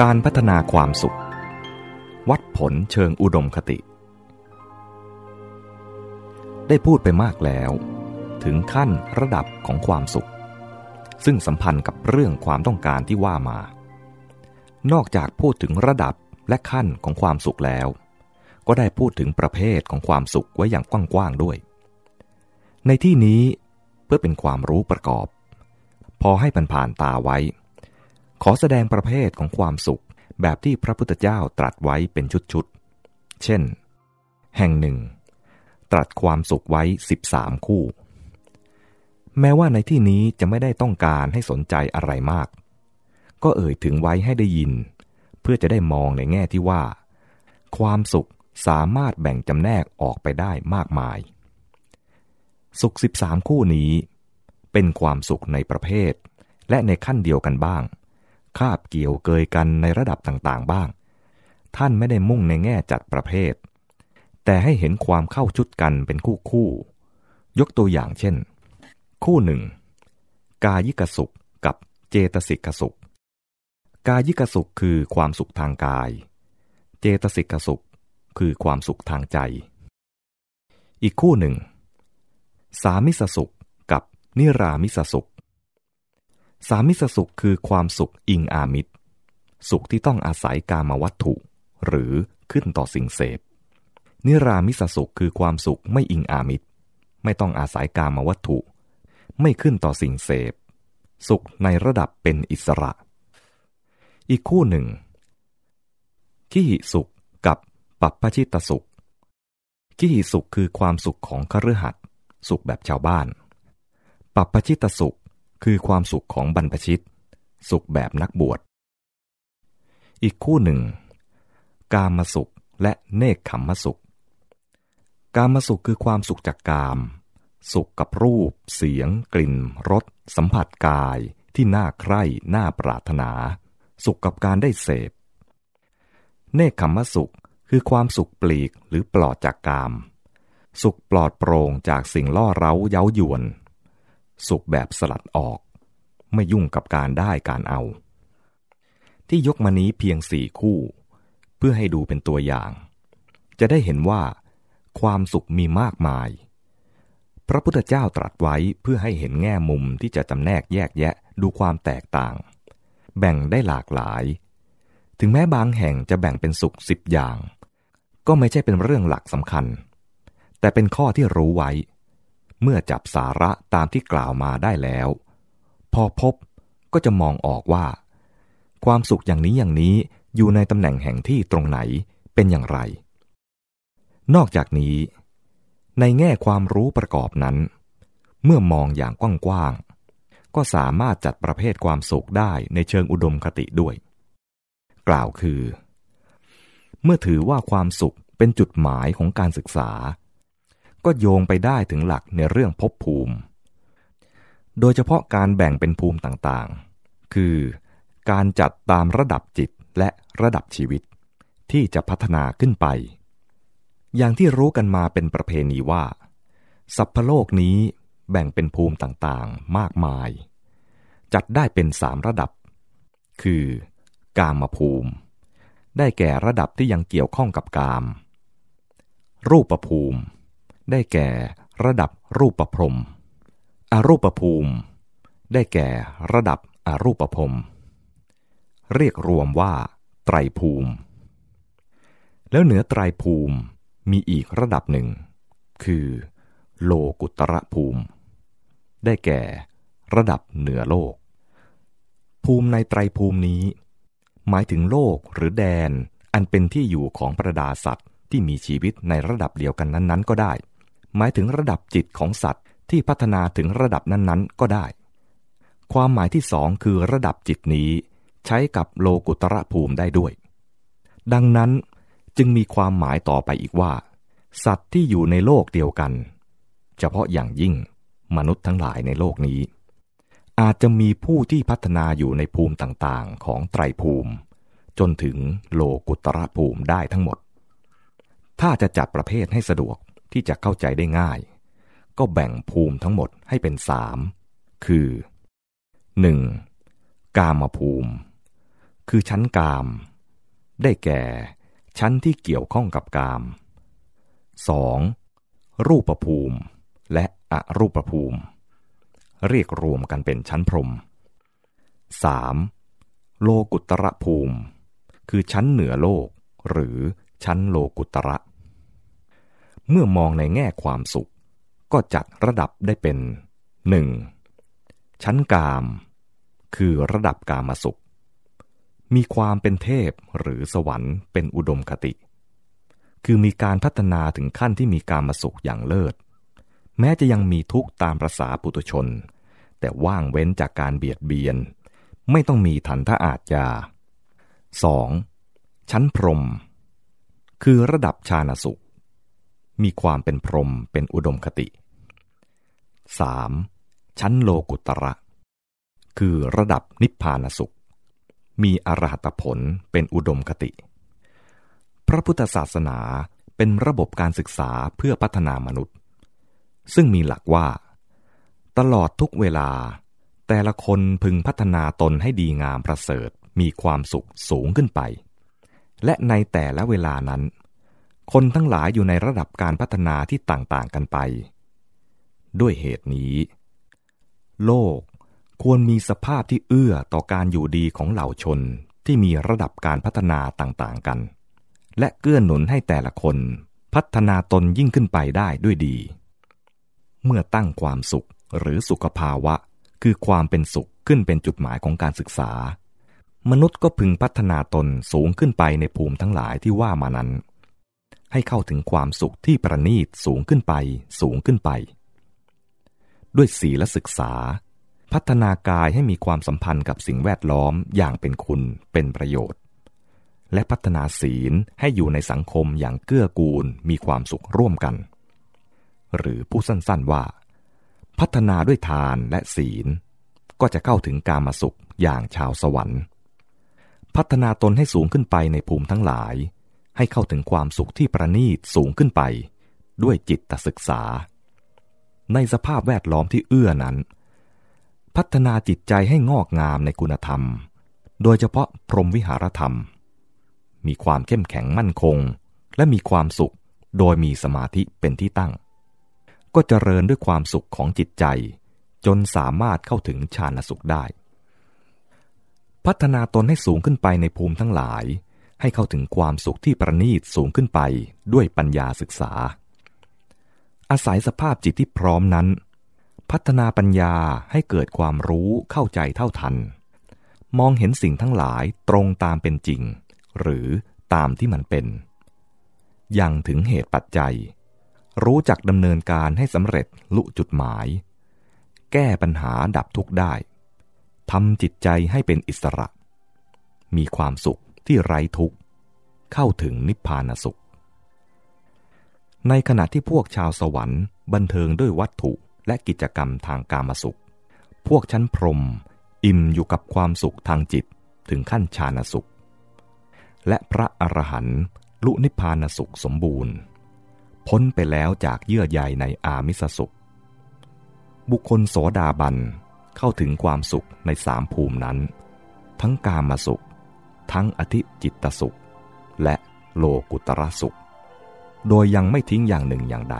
การพัฒนาความสุข วัดผลเชิงอุดมคติ ได้พูดไปมากแล้ว ถึงขั้นระดับของความสุข ซึ่งสัมพันธ์กับเรื่องความต้องการที่ว่ามา นอกจากพูดถึงระดับและขั้นของความสุขแล้ว ก็ได้พูดถึงประเภทของความสุขไว้อย่างกว้างๆด้วย ในที่นี้เพื่อเป็นความรู้ประกอบ พอให้ผ่านๆตาไว้ ขอแสดงประเภทของความสุขแบบที่พระพุทธเจ้าตรัสไว้เป็นชุดๆ เช่น แห่งหนึ่ง ตรัสความสุขไว้ 13 คู่ แม้ว่าในที่นี้จะไม่ได้ต้องการให้สนใจอะไรมาก ก็เอ่ยถึงไว้ให้ได้ยิน เพื่อจะได้มองในแง่ที่ว่า ความสุขสามารถแบ่งจำแนกออกไปได้มากมาย สุข 13 คู่นี้ เป็นความสุขในประเภท และในขั้นเดียวกันบ้าง คาบเกี่ยวเกยกันในระดับต่างๆบ้าง ท่านไม่ได้มุ่งในแง่จัดประเภท แต่ให้เห็นความเข้าชุดกันเป็นคู่คู่ ยกตัวอย่างเช่น คู่หนึ่ง กายิกสุขกับเจตสิกสุข กายิกสุขคือความสุขทางกาย เจตสิกสุขคือความสุขทางใจ อีกคู่หนึ่ง สามิสสุขกับนิรามิสสุข สามิสสุขคือความสุขอิงอามิตร สุขที่ต้องอาศัยกามวัตถุ หรือขึ้นต่อสิ่งเสพ นิรามิสสุขคือความสุขไม่อิงอามิตร ไม่ต้องอาศัยกามวัตถุ ไม่ขึ้นต่อสิ่งเสพ สุขในระดับเป็นอิสระ อีกคู่หนึ่งกิหิสุขกับปัปปชิตสุขกิหิสุขคือความสุขของคฤหัสถ์สุขแบบชาวบ้าน ปัปปชิตสุข คือความสุขของบรรพชิต สุขแบบนักบวช อีกคู่หนึ่ง กามสุขและเนคขมมสุข กามสุขคือความสุขจากกาม สุขกับรูป เสียง กลิ่นรสสัมผัสกายที่น่าใคร่น่าปรารถนา สุขกับการได้เสพ เนคขมมสุขคือความสุขปลีกหรือปลอดจากกาม สุขปลอดโปร่งจากสิ่งล่อเร้าเย้ายวน สุขแบบสลัดออก ไม่ยุ่งกับการได้การเอา ที่ยกมานี้เพียงสี่คู่ เพื่อให้ดูเป็นตัวอย่าง จะได้เห็นว่า ความสุขมีมากมาย พระพุทธเจ้าตรัสไว้เพื่อให้เห็นแง่มุมที่จะจำแนกแยกแยะดูความแตกต่าง แบ่งได้หลากหลาย ถึงแม้บางแห่งจะแบ่งเป็นสุขสิบอย่าง ก็ไม่ใช่เป็นเรื่องหลักสำคัญ แต่เป็นข้อที่รู้ไว้ เมื่อจับสาระตามที่กล่าวมาได้แล้ว พอพบก็จะมองออกว่า ความสุขอย่างนี้อย่างนี้อยู่ในตำแหน่งแห่งที่ตรงไหนเป็นอย่างไร นอกจากนี้ ในแง่ความรู้ประกอบนั้น เมื่อมองอย่างกว้างๆก็สามารถจัดประเภทความสุขได้ในเชิงอุดมคติด้วย กล่าวคือ เมื่อถือว่าความสุขเป็นจุดหมายของการศึกษา ก็โยงไปได้ถึงหลักในเรื่องภพภูมิ โดยเฉพาะการแบ่งเป็นภูมิต่างๆ คือการจัดตามระดับจิตและระดับชีวิต ที่จะพัฒนาขึ้นไป อย่างที่รู้กันมาเป็นประเพณีว่า สัพพโลกนี้แบ่งเป็นภูมิต่างๆ มากมาย จัดได้เป็นสามระดับ คือกามภูมิ ได้แก่ระดับที่ยังเกี่ยวข้องกับกาม รูปภูมิ ได้แก่ระดับรูปประพรมอรูปภูมิ ได้แก่ระดับอรูปภพเรียกรวมว่า ไตรภูมิ แล้วเหนือไตรภูมิมีอีกระดับหนึ่ง คือ โลกุตระภูมิ ได้แก่ระดับเหนือโลก ภูมิในไตรภูมินี้ หมายถึงโลกหรือแดนอันเป็นที่อยู่ของประดาสัตว์ที่มีชีวิตในระดับเดียวกันนั้น ๆ ก็ได้ หมายถึงระดับจิตของสัตว์ที่พัฒนาถึงระดับนั้นๆ ก็ได้ ความหมายที่สองคือระดับจิตนี้ ใช้กับโลกุตระภูมิได้ด้วย ดังนั้นจึงมีความหมายต่อไปอีกว่า สัตว์ที่อยู่ในโลกเดียวกัน เฉพาะอย่างยิ่งมนุษย์ทั้งหลายในโลกนี้ อาจจะมีผู้ที่พัฒนาอยู่ในภูมิต่างๆ ของไตรภูมิ จนถึงโลกุตระภูมิได้ทั้งหมด ถ้าจะจัดประเภทให้สะดวก ที่จะเข้าใจได้ง่าย ก็แบ่งภูมิทั้งหมดให้เป็นสามคือ 1. กามภูมิ คือชั้นกาม ได้แก่ ชั้นที่เกี่ยวข้องกับกาม 2. รูปภูมิ และอรูปภูมิ เรียกรวมกันเป็นชั้นพรม 3. โลกุตระภูมิ คือชั้นเหนือโลก หรือชั้นโลกุตระ เมื่อมองในแง่ความสุข ก็จัดระดับได้เป็น 1. ชั้นกาม คือระดับกามสุข มีความเป็นเทพหรือสวรรค์เป็นอุดมคติ คือมีการพัฒนาถึงขั้นที่มีการมาสุขอย่างเลิศ แม้จะยังมีทุกข์ตามประษาปุตุชน แต่ว่างเว้นจากการเบียดเบียน ไม่ต้องมีทันทะอาจยา 2. ชั้นพรม คือระดับชาณสุข มีความเป็นพรหมเป็นอุดมคติ 3. ชั้นโลกุตระ คือระดับนิพพานสุข มีอรหัตผลเป็นอุดมคติ พระพุทธศาสนาเป็นระบบการศึกษาเพื่อพัฒนามนุษย์ ซึ่งมีหลักว่า ตลอดทุกเวลา แต่ละคนพึงพัฒนาตนให้ดีงามประเสริฐมีความสุขสูงขึ้นไป และในแต่ละเวลานั้น คนทั้งหลายอยู่ในระดับการพัฒนาที่ต่างๆกันไป ด้วยเหตุนี้ โลกควรมีสภาพที่เอื้อต่อการอยู่ดีของเหล่าชนที่มีระดับการพัฒนาต่างๆกัน และเกื้อหนุนให้แต่ละคนพัฒนาตนยิ่งขึ้นไปได้ด้วยดี เมื่อตั้งความสุขหรือสุขภาวะ คือความเป็นสุขขึ้นเป็นจุดหมายของการศึกษา มนุษย์ก็พึงพัฒนาตนสูงขึ้นไปในภูมิทั้งหลายที่ว่ามานั้น ให้เข้าถึงความสุขที่ประณีตสูงขึ้นไป สูงขึ้นไป ด้วยศีลศึกษา พัฒนากายให้มีความสัมพันธ์กับสิ่งแวดล้อมอย่างเป็นคุณเป็นประโยชน์ และพัฒนาศีลให้อยู่ในสังคมอย่างเกื้อกูลมีความสุขร่วมกัน หรือผู้สั้นๆว่า พัฒนาด้วยทานและศีล ก็จะเข้าถึงการมาสุขอย่างชาวสวรรค์ พัฒนาตนให้สูงขึ้นไปในภูมิทั้งหลาย ให้เข้าถึงความสุขที่ประณีตสูงขึ้นไป ด้วยจิตศึกษา ในสภาพแวดล้อมที่เอื้อนั้น พัฒนาจิตใจให้งอกงามในคุณธรรม โดยเฉพาะพรหมวิหารธรรม มีความเข้มแข็งมั่นคง และมีความสุขโดยมีสมาธิเป็นที่ตั้ง ก็เจริญด้วยความสุขของจิตใจ จนสามารถเข้าถึงฌานสุขได้ พัฒนาตนให้สูงขึ้นไปในภูมิทั้งหลาย ให้เข้าถึงความสุขที่ประณีตสูงขึ้นไปด้วยปัญญาศึกษา อาศัยสภาพจิตที่พร้อมนั้น พัฒนาปัญญาให้เกิดความรู้เข้าใจเท่าทัน มองเห็นสิ่งทั้งหลายตรงตามเป็นจริง หรือตามที่มันเป็นยังถึงเหตุปัจจัย รู้จักดำเนินการให้สำเร็จลุจุดหมาย แก้ปัญหาดับทุกข์ได้ทำจิตใจให้เป็นอิสระ มีความสุข ที่ไร้ทุกข์ เข้าถึงนิพพานสุข ในขณะที่พวกชาวสวรรค์บันเทิงด้วยวัตถุและกิจกรรมทางกามสุข พวกชั้นพรมอิ่มอยู่กับความสุขทางจิตถึงขั้นฌานสุข และพระอรหันต์ลุนิพพานสุขสมบูรณ์ พ้นไปแล้วจากเยื่อใยในอามิสสุข บุคคลโสดาบันเข้าถึงความสุขในสามภูมินั้น ทั้งกามสุข ทั้งอธิจิตตสุข และโลกุตระสุข โดยยังไม่ทิ้งอย่างหนึ่งอย่างใด